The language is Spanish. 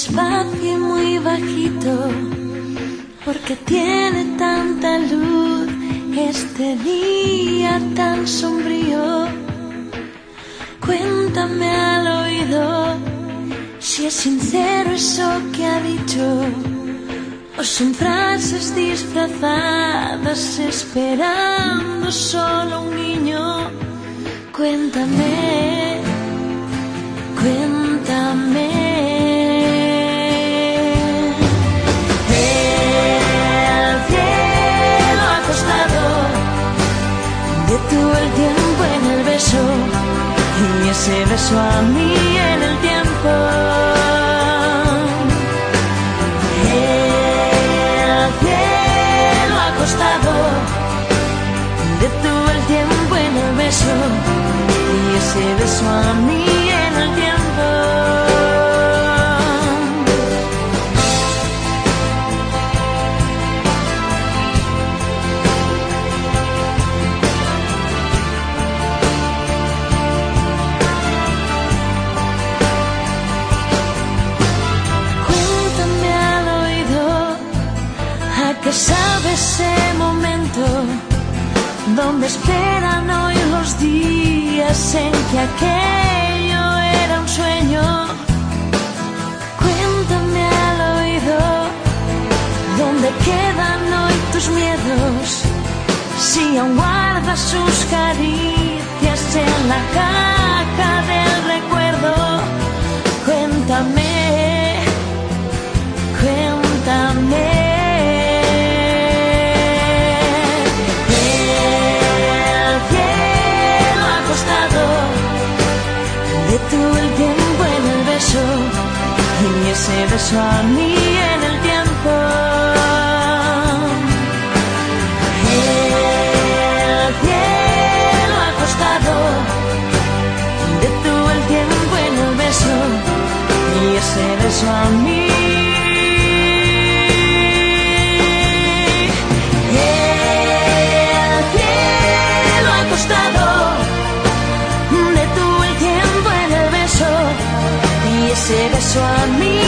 despacio y muy bajito, porque tiene tanta luz este día tan sombrío. Cuéntame al oído si es sincero eso que ha dicho, o son frases disfrazadas esperando solo un niño. Cuéntame, cuéntame. Detuvo el tiempo en el beso y ese beso a mí en el tiempo. El cielo acostado detuvo el tiempo en el beso y ese beso a mí donde esperan hoy los días en que aquello era un sueño. Cuéntame al oído dónde quedan hoy tus miedos, si aún guardas sus caricias en la caja cielo acostado detuvo el tiempo en el beso y ese beso a mí en el se besó a mí.